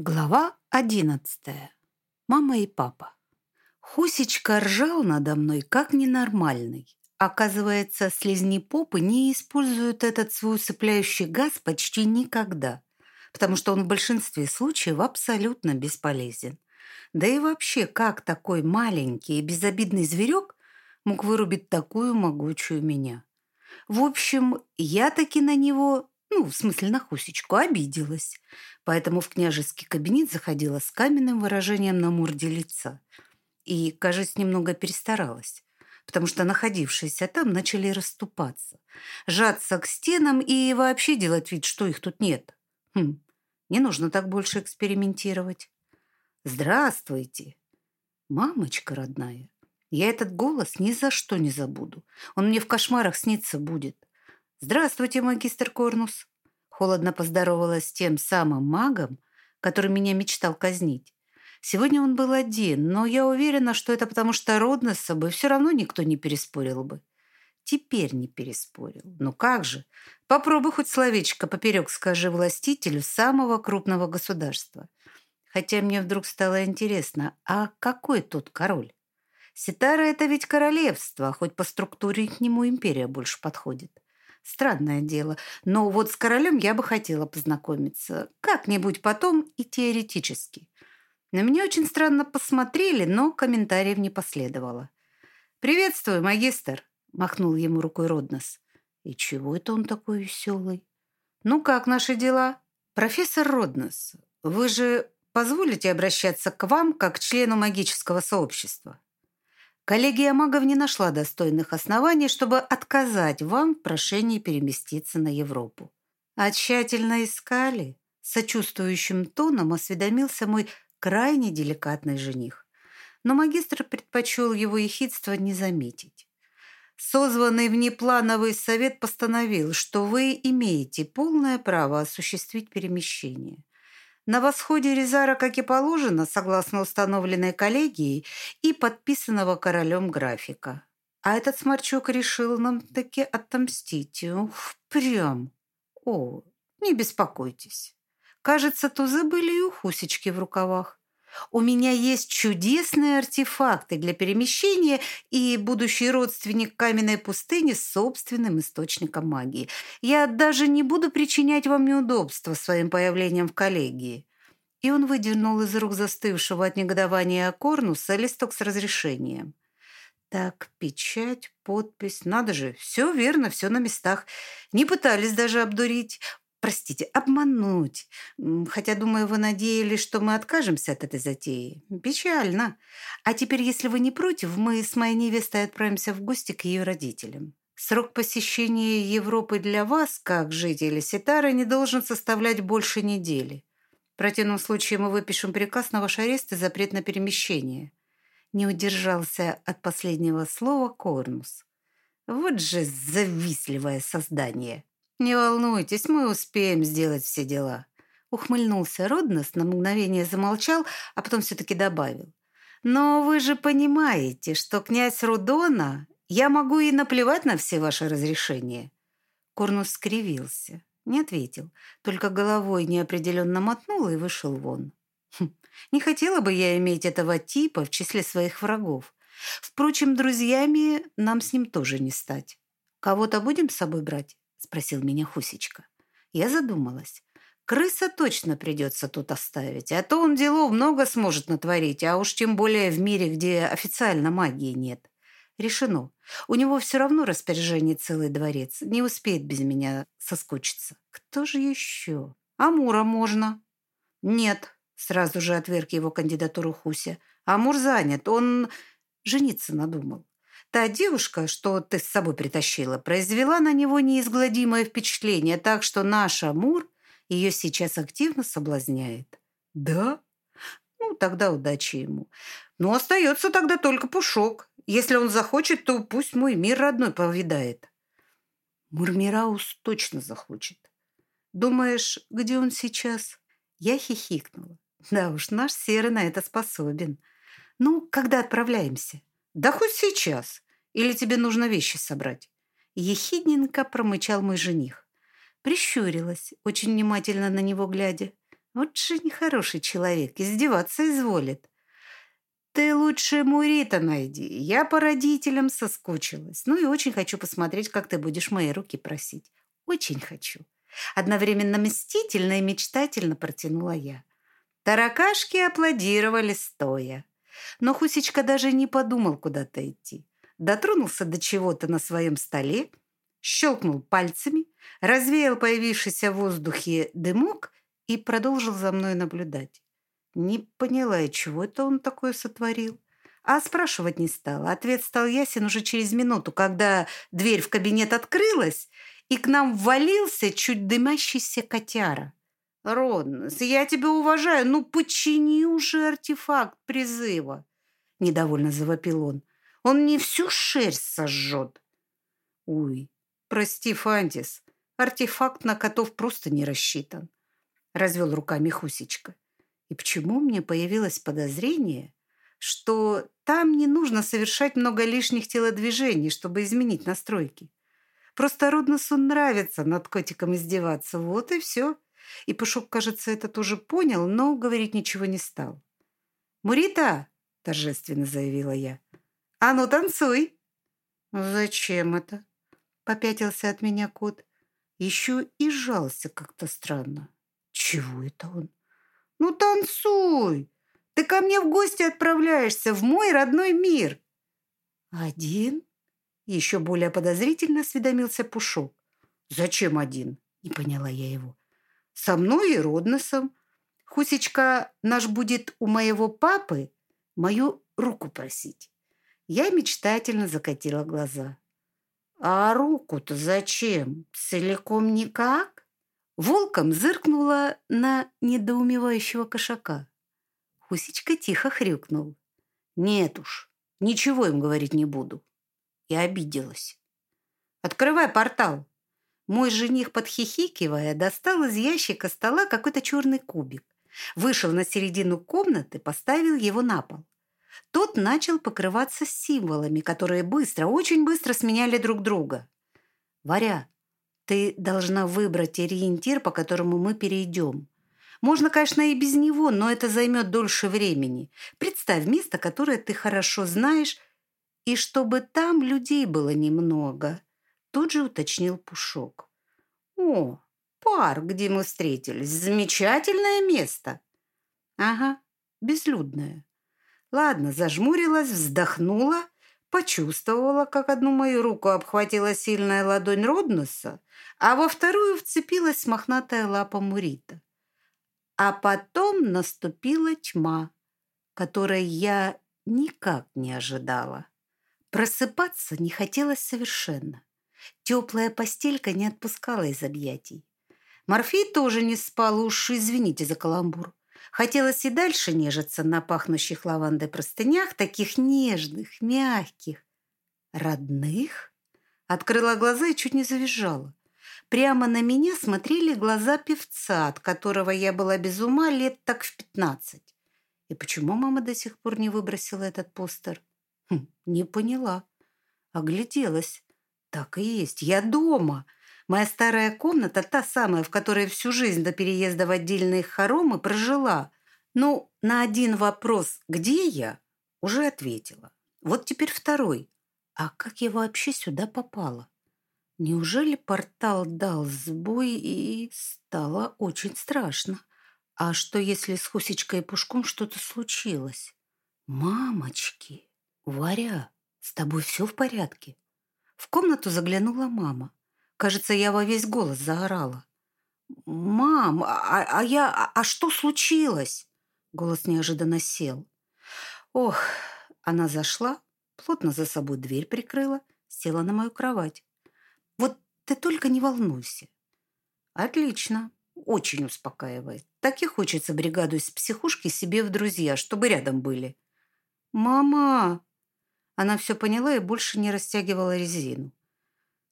Глава одиннадцатая. Мама и папа. Хусечка ржал надо мной, как ненормальный. Оказывается, слезни попы не используют этот свой усыпляющий газ почти никогда, потому что он в большинстве случаев абсолютно бесполезен. Да и вообще, как такой маленький и безобидный зверек мог вырубить такую могучую меня? В общем, я таки на него ну, в смысле, на Хусечку, обиделась. Поэтому в княжеский кабинет заходила с каменным выражением на морде лица. И, кажется, немного перестаралась, потому что находившиеся там начали расступаться, жаться к стенам и вообще делать вид, что их тут нет. Хм, не нужно так больше экспериментировать. «Здравствуйте!» «Мамочка родная!» Я этот голос ни за что не забуду. Он мне в кошмарах снится будет. «Здравствуйте, магистр Корнус!» Холодно поздоровалась с тем самым магом, который меня мечтал казнить. Сегодня он был один, но я уверена, что это потому, что родно с собой все равно никто не переспорил бы. Теперь не переспорил. Ну как же? Попробуй хоть словечко поперек скажи властителю самого крупного государства. Хотя мне вдруг стало интересно, а какой тут король? Ситара – это ведь королевство, хоть по структуре к нему империя больше подходит. Странное дело. Но вот с королем я бы хотела познакомиться. Как-нибудь потом и теоретически. На меня очень странно посмотрели, но комментариев не последовало. «Приветствую, магистр!» – махнул ему рукой Роднос. «И чего это он такой веселый?» «Ну как наши дела?» «Профессор Роднос, вы же позволите обращаться к вам как к члену магического сообщества?» Коллегия магов не нашла достойных оснований, чтобы отказать вам в прошении переместиться на Европу. А тщательно искали. Сочувствующим тоном осведомился мой крайне деликатный жених. Но магистр предпочел его ехидство не заметить. Созванный внеплановый совет постановил, что вы имеете полное право осуществить перемещение на восходе Резара, как и положено, согласно установленной коллегией и подписанного королем графика. А этот сморчок решил нам таки отомстить. Ух, прям. О, не беспокойтесь. Кажется, тузы были и у Хусечки в рукавах. У меня есть чудесные артефакты для перемещения и будущий родственник каменной пустыни с собственным источником магии. Я даже не буду причинять вам неудобства своим появлением в коллегии». И он выдернул из рук застывшего от негодования Корнуса листок с разрешением. Так, печать, подпись, надо же, все верно, все на местах. Не пытались даже обдурить. Простите, обмануть. Хотя, думаю, вы надеялись, что мы откажемся от этой затеи. Печально. А теперь, если вы не против, мы с моей невестой отправимся в гости к ее родителям. Срок посещения Европы для вас, как жителя Ситара, не должен составлять больше недели. В противном случае мы выпишем приказ на ваш арест и запрет на перемещение. Не удержался от последнего слова Корнус. Вот же завистливое создание. «Не волнуйтесь, мы успеем сделать все дела». Ухмыльнулся Роднос, на мгновение замолчал, а потом все-таки добавил. «Но вы же понимаете, что князь Рудона... Я могу и наплевать на все ваши разрешения». Корнус скривился, не ответил, только головой неопределенно мотнул и вышел вон. Хм, не хотела бы я иметь этого типа в числе своих врагов. Впрочем, друзьями нам с ним тоже не стать. Кого-то будем с собой брать? – спросил меня Хусечка. Я задумалась. Крыса точно придется тут оставить, а то он делов много сможет натворить, а уж тем более в мире, где официально магии нет. Решено. У него все равно распоряжение целый дворец. Не успеет без меня соскучиться. Кто же еще? Амура можно. Нет, сразу же отверг его кандидатуру Хуся. Амур занят. Он жениться надумал. Та девушка, что ты с собой притащила, произвела на него неизгладимое впечатление, так что наш Амур ее сейчас активно соблазняет. Да? Ну, тогда удачи ему. Но остается тогда только Пушок. Если он захочет, то пусть мой мир родной повидает. Мурмираус точно захочет. Думаешь, где он сейчас? Я хихикнула. Да уж, наш Серый на это способен. Ну, когда отправляемся? «Да хоть сейчас. Или тебе нужно вещи собрать?» Ехидненько промычал мой жених. Прищурилась, очень внимательно на него глядя. Вот же нехороший человек, издеваться изволит. Ты лучше Мурита найди. Я по родителям соскучилась. Ну и очень хочу посмотреть, как ты будешь мои руки просить. Очень хочу. Одновременно мстительно и мечтательно протянула я. Таракашки аплодировали стоя. Но Хусечка даже не подумал куда-то идти. Дотронулся до чего-то на своем столе, щелкнул пальцами, развеял появившийся в воздухе дымок и продолжил за мной наблюдать. Не поняла я, чего это он такое сотворил. А спрашивать не стала. Ответ стал ясен уже через минуту, когда дверь в кабинет открылась, и к нам ввалился чуть дымящийся котяра. «Роднос, я тебя уважаю, ну почини уже артефакт призыва!» Недовольно завопил он. «Он не всю шерсть сожжет!» «Ой, прости, Фантис, артефакт на котов просто не рассчитан!» Развел руками Хусечка. И почему мне появилось подозрение, что там не нужно совершать много лишних телодвижений, чтобы изменить настройки? Просто Рудносу нравится над котиком издеваться. Вот и все. И Пушок, кажется, это тоже понял, но говорить ничего не стал. «Мурита!» – торжественно заявила я. «А ну, танцуй!» «Зачем это?» – попятился от меня кот. Еще и жался как-то странно. «Чего это он?» «Ну, танцуй! Ты ко мне в гости отправляешься, в мой родной мир!» «Один?» Еще более подозрительно осведомился Пушок. «Зачем один?» – не поняла я его. «Со мной и Родносом. Хусечка наш будет у моего папы мою руку просить». Я мечтательно закатила глаза. «А руку-то зачем? Целиком никак?» Волком зыркнула на недоумевающего кошака. Хусечка тихо хрюкнул. «Нет уж, ничего им говорить не буду и обиделась. «Открывай портал!» Мой жених, подхихикивая, достал из ящика стола какой-то черный кубик. Вышел на середину комнаты, поставил его на пол. Тот начал покрываться символами, которые быстро, очень быстро сменяли друг друга. «Варя, ты должна выбрать ориентир, по которому мы перейдем. Можно, конечно, и без него, но это займет дольше времени. Представь место, которое ты хорошо знаешь, и чтобы там людей было немного, тут же уточнил Пушок. О, парк, где мы встретились, замечательное место. Ага, безлюдное. Ладно, зажмурилась, вздохнула, почувствовала, как одну мою руку обхватила сильная ладонь Родноса, а во вторую вцепилась мохнатая лапа Мурита. А потом наступила тьма, которой я никак не ожидала. Просыпаться не хотелось совершенно. Теплая постелька не отпускала из объятий. Морфей тоже не спал, уж извините за каламбур. Хотелось и дальше нежиться на пахнущих лавандой простынях, таких нежных, мягких. Родных? Открыла глаза и чуть не завизжала. Прямо на меня смотрели глаза певца, от которого я была без ума лет так в пятнадцать. И почему мама до сих пор не выбросила этот постер? Хм, не поняла. Огляделась. Так и есть. Я дома. Моя старая комната, та самая, в которой всю жизнь до переезда в отдельные хоромы прожила. Ну, на один вопрос «Где я?» уже ответила. Вот теперь второй. А как я вообще сюда попала? Неужели портал дал сбой и стало очень страшно? А что, если с Хусечкой и Пушком что-то случилось? Мамочки! «Варя, с тобой все в порядке?» В комнату заглянула мама. Кажется, я во весь голос заорала. «Мам, а, а я... А, а что случилось?» Голос неожиданно сел. «Ох!» Она зашла, плотно за собой дверь прикрыла, села на мою кровать. «Вот ты только не волнуйся». «Отлично. Очень успокаивает. Так и хочется бригаду из психушки себе в друзья, чтобы рядом были». «Мама!» Она все поняла и больше не растягивала резину.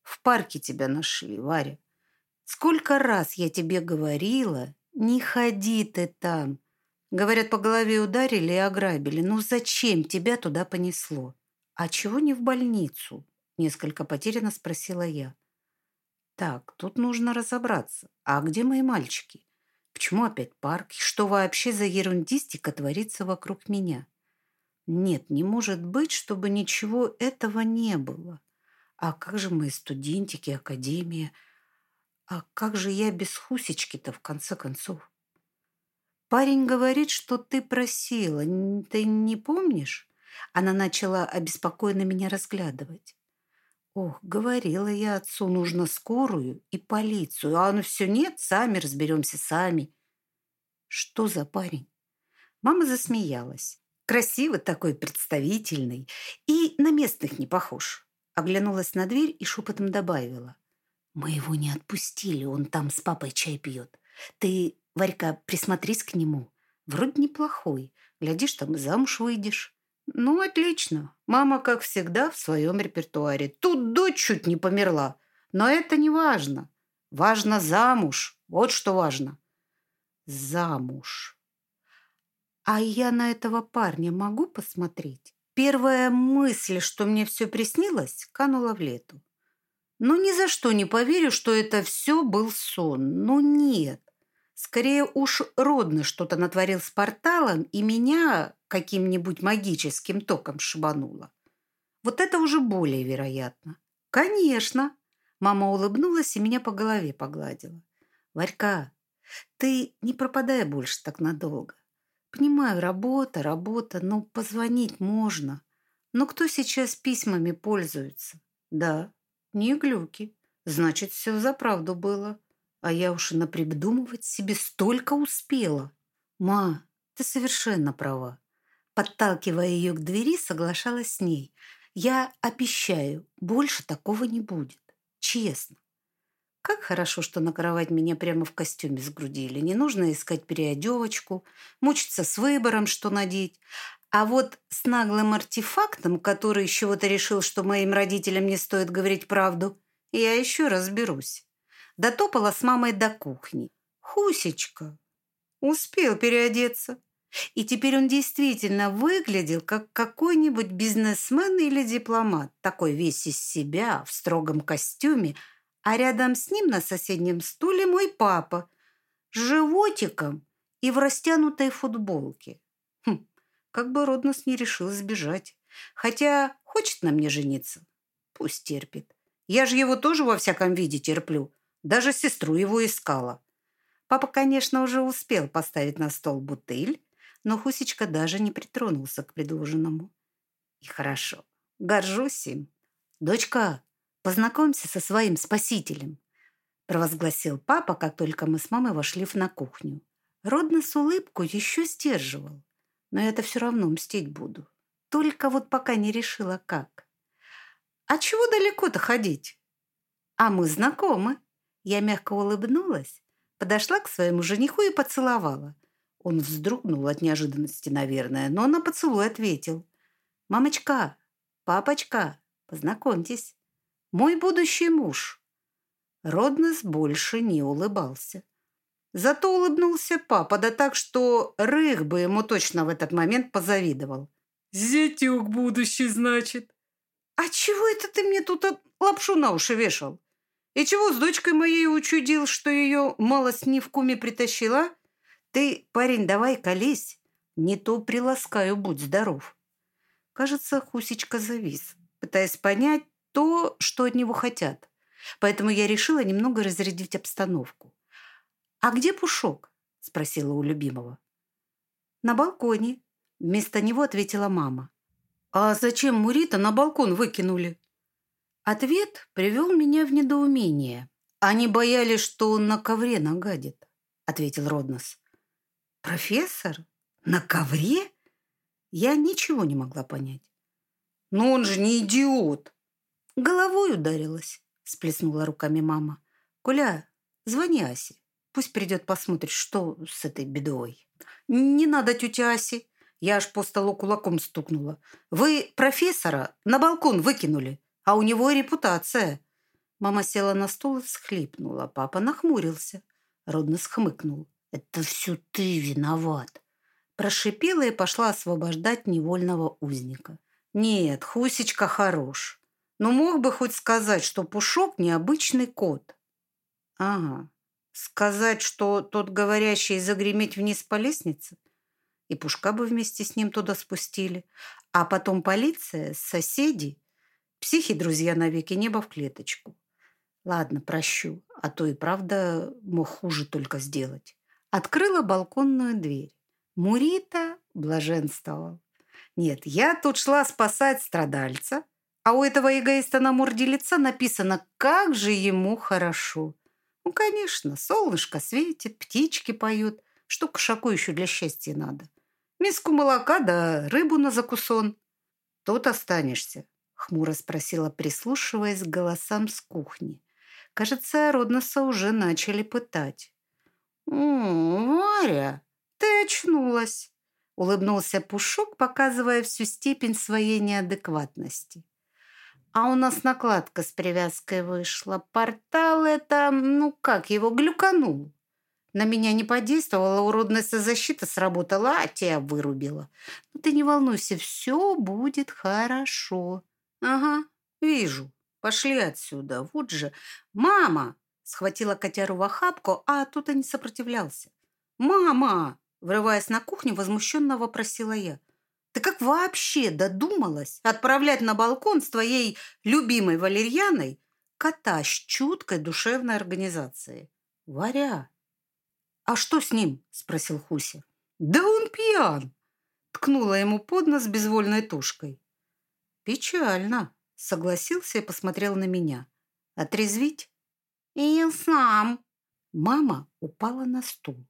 «В парке тебя нашли, Варя. Сколько раз я тебе говорила, не ходи ты там. Говорят, по голове ударили и ограбили. Ну зачем тебя туда понесло? А чего не в больницу?» Несколько потерянно спросила я. «Так, тут нужно разобраться. А где мои мальчики? Почему опять парк? Что вообще за ерундистика творится вокруг меня? Нет, не может быть, чтобы ничего этого не было. А как же мои студентики, академия? А как же я без Хусечки-то, в конце концов? Парень говорит, что ты просила. Ты не помнишь? Она начала обеспокоенно меня разглядывать. Ох, говорила я отцу, нужно скорую и полицию. А он все нет, сами разберемся, сами. Что за парень? Мама засмеялась. Красивый такой, представительный. И на местных не похож. Оглянулась на дверь и шепотом добавила. Мы его не отпустили, он там с папой чай пьет. Ты, Варька, присмотрись к нему. Вроде неплохой. Глядишь, там замуж выйдешь. Ну, отлично. Мама, как всегда, в своем репертуаре. Тут дочь чуть не померла. Но это не важно. Важно замуж. Вот что важно. Замуж. А я на этого парня могу посмотреть? Первая мысль, что мне все приснилось, канула в лету. Ну, ни за что не поверю, что это все был сон. Ну, нет. Скорее уж родно что-то натворил с порталом, и меня каким-нибудь магическим током шибануло. Вот это уже более вероятно. Конечно. Мама улыбнулась и меня по голове погладила. Варька, ты не пропадай больше так надолго. Понимаю, работа, работа, но позвонить можно. Но кто сейчас письмами пользуется? Да, не глюки. Значит, все за правду было. А я уж и напридумывать себе столько успела. Ма, ты совершенно права. Подталкивая ее к двери, соглашалась с ней. Я обещаю, больше такого не будет. Честно. Как хорошо, что на кровать меня прямо в костюме сгрудили. Не нужно искать переодевочку, мучиться с выбором, что надеть. А вот с наглым артефактом, который еще чего-то решил, что моим родителям не стоит говорить правду, я еще разберусь дотопала с мамой до кухни. Хусечка успел переодеться. И теперь он действительно выглядел как какой-нибудь бизнесмен или дипломат, такой весь из себя, в строгом костюме, а рядом с ним на соседнем стуле мой папа с животиком и в растянутой футболке. Хм, как бы Роднос не решил сбежать. Хотя хочет на мне жениться. Пусть терпит. Я же его тоже во всяком виде терплю. Даже сестру его искала. Папа, конечно, уже успел поставить на стол бутыль, но Хусечка даже не притронулся к предложенному. И хорошо. Горжусь им. «Дочка, познакомься со своим спасителем», провозгласил папа, как только мы с мамой вошли на кухню. Родно с улыбку еще сдерживал, но это все равно мстить буду. Только вот пока не решила, как. «А чего далеко-то ходить?» «А мы знакомы», я мягко улыбнулась, подошла к своему жениху и поцеловала. Он вздрогнул от неожиданности, наверное, но на поцелуй ответил. «Мамочка, папочка, познакомьтесь, мой будущий муж». Роднес больше не улыбался. Зато улыбнулся папа, да так, что Рых бы ему точно в этот момент позавидовал. «Зятюк будущий, значит». «А чего это ты мне тут лапшу на уши вешал?» И чего с дочкой моей учудил, что ее малость не в куме притащила? Ты, парень, давай колись. Не то приласкаю, будь здоров. Кажется, Хусечка завис, пытаясь понять то, что от него хотят. Поэтому я решила немного разрядить обстановку. «А где Пушок?» – спросила у любимого. «На балконе», – вместо него ответила мама. «А зачем Мурита на балкон выкинули?» Ответ привел меня в недоумение. «Они боялись, что он на ковре нагадит», — ответил Роднос. «Профессор? На ковре?» Я ничего не могла понять. «Но он же не идиот!» Головой ударилась, сплеснула руками мама. «Куля, звони Асе. Пусть придет посмотрит, что с этой бедой». «Не надо, тетя Аси!» Я аж по столу кулаком стукнула. «Вы профессора на балкон выкинули а у него репутация». Мама села на стул и всхлипнула. Папа нахмурился. Родно схмыкнул. «Это все ты виноват». Прошипела и пошла освобождать невольного узника. «Нет, Хусечка хорош. Но мог бы хоть сказать, что Пушок необычный кот». «Ага, Сказать, что тот говорящий загреметь вниз по лестнице? И Пушка бы вместе с ним туда спустили. А потом полиция, соседи. Психи, друзья, навеки небо в клеточку. Ладно, прощу, а то и правда мог хуже только сделать. Открыла балконную дверь. Мурита блаженствовал. Нет, я тут шла спасать страдальца, а у этого эгоиста на морде лица написано «Как же ему хорошо». Ну, конечно, солнышко светит, птички поют. Что кошаку еще для счастья надо? Миску молока да рыбу на закусон. Тут останешься, хмуро спросила, прислушиваясь к голосам с кухни. Кажется, Родноса уже начали пытать. «О, Варя, ты очнулась!» Улыбнулся Пушок, показывая всю степень своей неадекватности. А у нас накладка с привязкой вышла. Портал это, ну как, его глюканул. На меня не подействовала, уродная защита сработала, а тебя вырубила. Ну ты не волнуйся, все будет хорошо. Ага, вижу. Пошли отсюда. Вот же. Мама! Схватила котяру в охапку, а тот и не сопротивлялся. «Мама!» Врываясь на кухню, возмущенно вопросила я. «Ты как вообще додумалась отправлять на балкон с твоей любимой валерьяной кота с чуткой душевной организацией?» «Варя!» «А что с ним?» – спросил Хуся. «Да он пьян!» – ткнула ему под нос безвольной тушкой. «Печально!» – согласился и посмотрел на меня. «Отрезвить?» «И сам!» Мама упала на стул.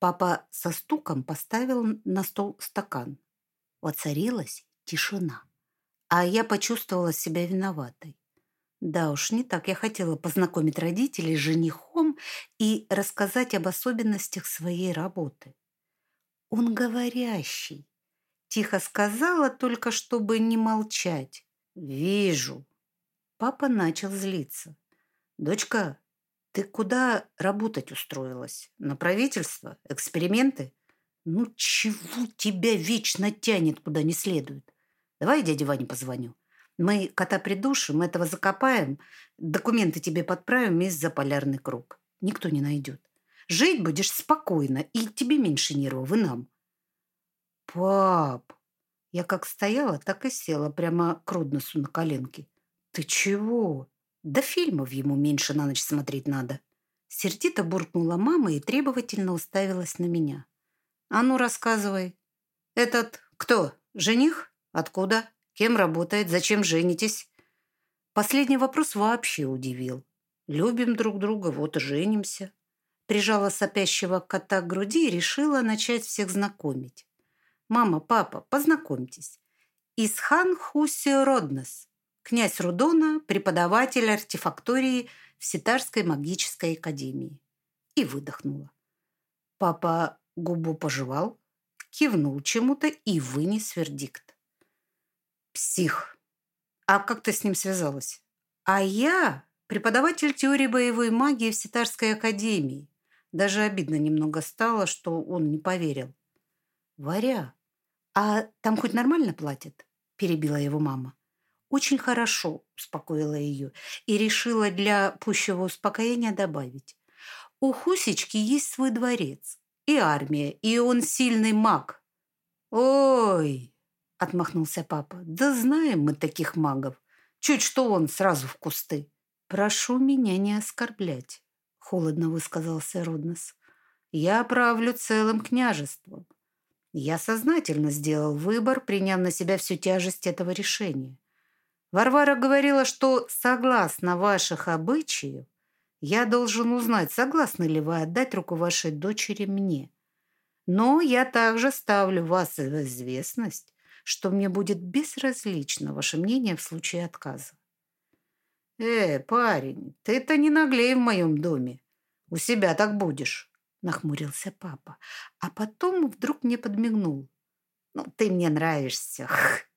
Папа со стуком поставил на стол стакан. Воцарилась тишина. А я почувствовала себя виноватой. Да уж, не так я хотела познакомить родителей с женихом и рассказать об особенностях своей работы. Он говорящий. Тихо сказала, только чтобы не молчать. «Вижу». Папа начал злиться. «Дочка, ты куда работать устроилась? На правительство? Эксперименты? Ну, чего тебя вечно тянет куда не следует? Давай дяде Ване позвоню. Мы кота придушим, этого закопаем, документы тебе подправим и за полярный круг. Никто не найдет. Жить будешь спокойно, и тебе меньше нервов, и нам. Пап, я как стояла, так и села прямо к Рудносу на коленке. Ты чего? Да фильмов ему меньше на ночь смотреть надо. Сердито буркнула мама и требовательно уставилась на меня. А ну, рассказывай. Этот кто? Жених? Откуда? Кем работает? Зачем женитесь? Последний вопрос вообще удивил. Любим друг друга, вот и женимся. Прижала сопящего кота к груди и решила начать всех знакомить. Мама, папа, познакомьтесь. Исхан Хуси Роднес, князь Рудона, преподаватель артефактории в Ситарской магической академии. И выдохнула. Папа губу пожевал, кивнул чему-то и вынес вердикт. Псих. А как ты с ним связалась? А я преподаватель теории боевой магии в Ситарской академии. Даже обидно немного стало, что он не поверил. Варя, а там хоть нормально платят? Перебила его мама. «Очень хорошо», – успокоила ее и решила для пущего успокоения добавить. «У Хусечки есть свой дворец и армия, и он сильный маг». «Ой!» – отмахнулся папа. «Да знаем мы таких магов. Чуть что он сразу в кусты». «Прошу меня не оскорблять», – холодно высказался Руднес. «Я правлю целым княжеством. Я сознательно сделал выбор, приняв на себя всю тяжесть этого решения. Варвара говорила, что, согласно ваших обычаев, я должен узнать, согласны ли вы отдать руку вашей дочери мне. Но я также ставлю вас в известность, что мне будет безразлично ваше мнение в случае отказа. «Э, парень, ты-то не наглей в моем доме. У себя так будешь», — нахмурился папа. А потом вдруг мне подмигнул. «Ну, ты мне нравишься,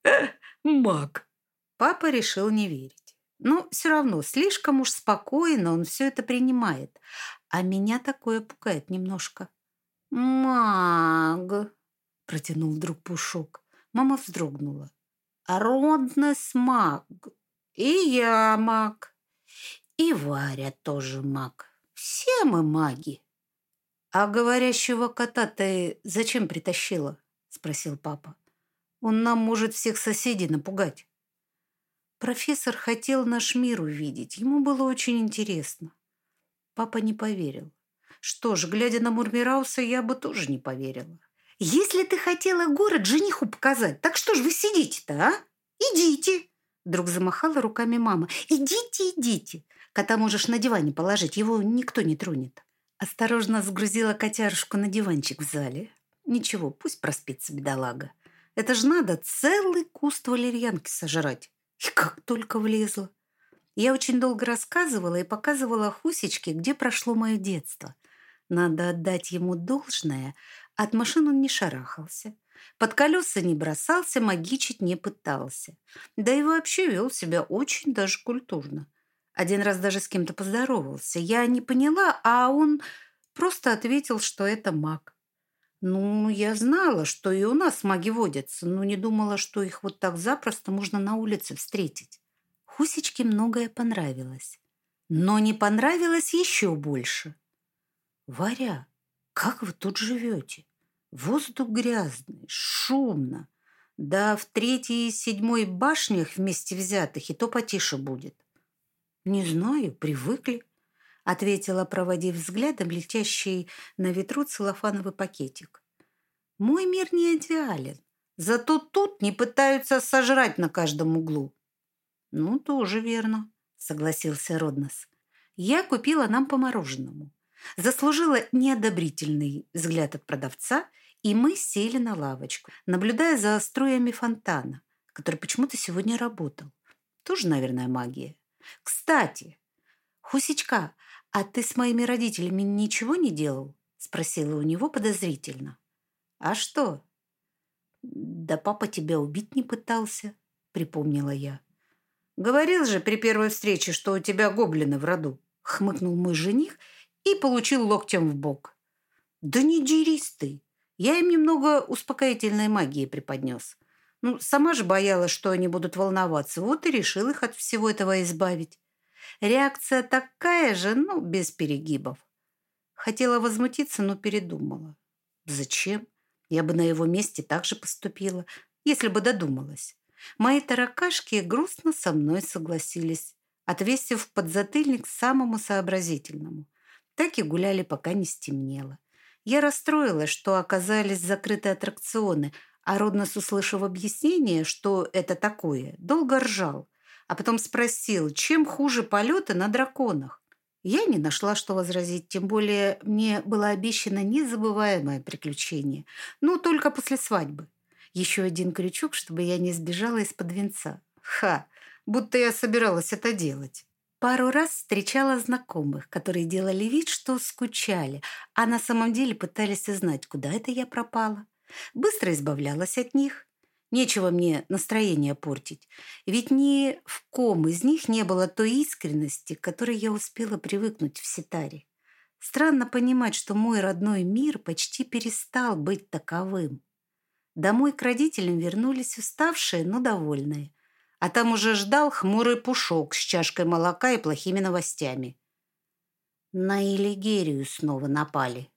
маг». Папа решил не верить. Но все равно слишком уж спокойно он все это принимает. А меня такое пугает немножко. «Маг!» – протянул вдруг Пушок. Мама вздрогнула. «Роднес маг. И я маг. И Варя тоже маг. Все мы маги. А говорящего кота ты зачем притащила? Спросил папа. Он нам может всех соседей напугать. Профессор хотел наш мир увидеть. Ему было очень интересно. Папа не поверил. Что ж, глядя на Мурмирауса, я бы тоже не поверила. Если ты хотела город жениху показать, так что ж вы сидите-то, а? Идите. Вдруг замахала руками мама. Идите, идите. Кота можешь на диване положить, его никто не тронет. Осторожно сгрузила котярушку на диванчик в зале. Ничего, пусть проспится бедолага. Это ж надо целый куст валерьянки сожрать. И как только влезла. Я очень долго рассказывала и показывала Хусечке, где прошло мое детство. Надо отдать ему должное. От машин он не шарахался. Под колеса не бросался, магичить не пытался. Да и вообще вел себя очень даже культурно. Один раз даже с кем-то поздоровался. Я не поняла, а он просто ответил, что это маг. Ну, я знала, что и у нас маги водятся, но не думала, что их вот так запросто можно на улице встретить. Хусечке многое понравилось. Но не понравилось еще больше. «Варя, как вы тут живете? Воздух грязный, шумно. Да в третьей и седьмой башнях вместе взятых и то потише будет». «Не знаю, привыкли», — ответила, проводив взглядом летящий на ветру целлофановый пакетик. «Мой мир не идеален, зато тут не пытаются сожрать на каждом углу». «Ну, тоже верно», — согласился Роднос. «Я купила нам по мороженому. Заслужила неодобрительный взгляд от продавца, и мы сели на лавочку, наблюдая за струями фонтана, который почему-то сегодня работал. Тоже, наверное, магия. Кстати, Хусечка, а ты с моими родителями ничего не делал? Спросила у него подозрительно. А что? Да папа тебя убить не пытался, припомнила я. Говорил же при первой встрече, что у тебя гоблины в роду. Хмыкнул мой жених и получил локтем в бок. Да не дерись ты. Я им немного успокоительной магии преподнес. Ну, сама же боялась, что они будут волноваться. Вот и решил их от всего этого избавить. Реакция такая же, но без перегибов. Хотела возмутиться, но передумала. Зачем? Я бы на его месте так же поступила, если бы додумалась. Мои таракашки грустно со мной согласились, отвесив подзатыльник самому сообразительному. Так и гуляли, пока не стемнело. Я расстроилась, что оказались закрыты аттракционы – а Роднос, услышав объяснение, что это такое, долго ржал, а потом спросил, чем хуже полеты на драконах. Я не нашла, что возразить, тем более мне было обещано незабываемое приключение. Ну, только после свадьбы. Еще один крючок, чтобы я не сбежала из-под венца. Ха! Будто я собиралась это делать. Пару раз встречала знакомых, которые делали вид, что скучали, а на самом деле пытались узнать, куда это я пропала. Быстро избавлялась от них. Нечего мне настроение портить. Ведь ни в ком из них не было той искренности, к которой я успела привыкнуть в Ситаре. Странно понимать, что мой родной мир почти перестал быть таковым. Домой к родителям вернулись уставшие, но довольные. А там уже ждал хмурый пушок с чашкой молока и плохими новостями. На Элигерию снова напали.